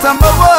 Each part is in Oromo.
怎么问？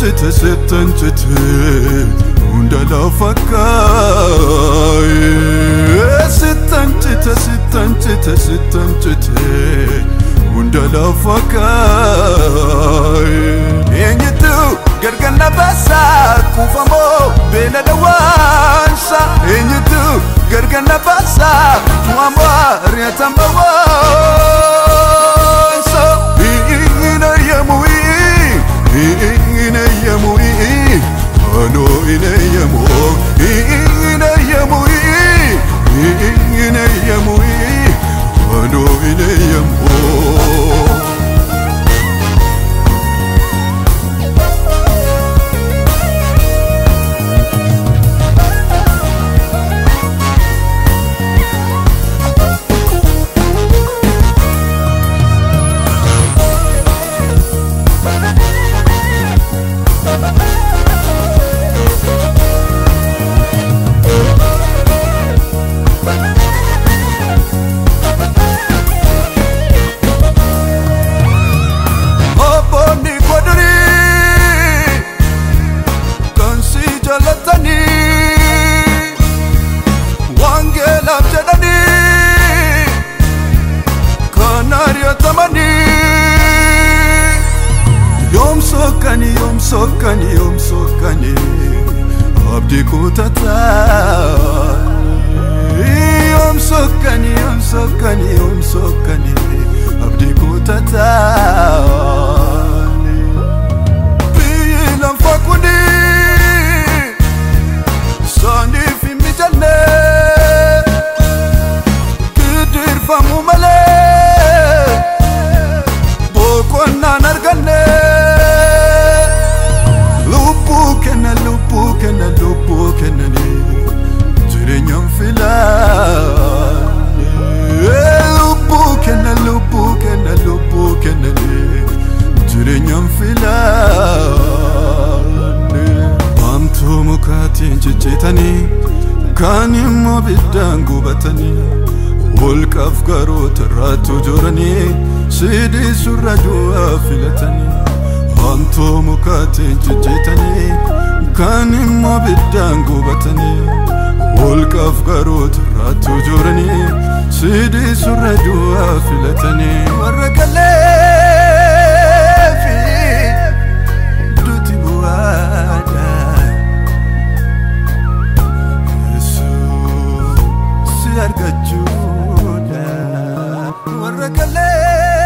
ተሰጠ እንጨት እንዳላፈካ ስታንጭተ ስታንጭተ ስታንጭተ እንዳላፈካ ኝት Bye. bikuutataa Omsokkani omsokkani omsokkani abdii kuutataa Biyyi lafa kuni sooniif hin mijanne biddirfamu malee boqonnaan arganne. kennanii jireenyaan filaa lubbuu eh, kenna lubbuu kenna lubbuu kennanii jireenyaan filaa maamtuu mukaatiin ciccitanii kaan immoo biddaan gubatanii Wolqaaf garoota irraatu joranii Sidii surra du'aa filatanii Hantoo mukaatiin jijjiitanii yookaan immoo biddaan gubatanii holqaaf garoota raattuu jooranii sidii surra du'aa filatanii warra kaleefi duti bu'aadha Yesuus si argachuudha warra kaleefi.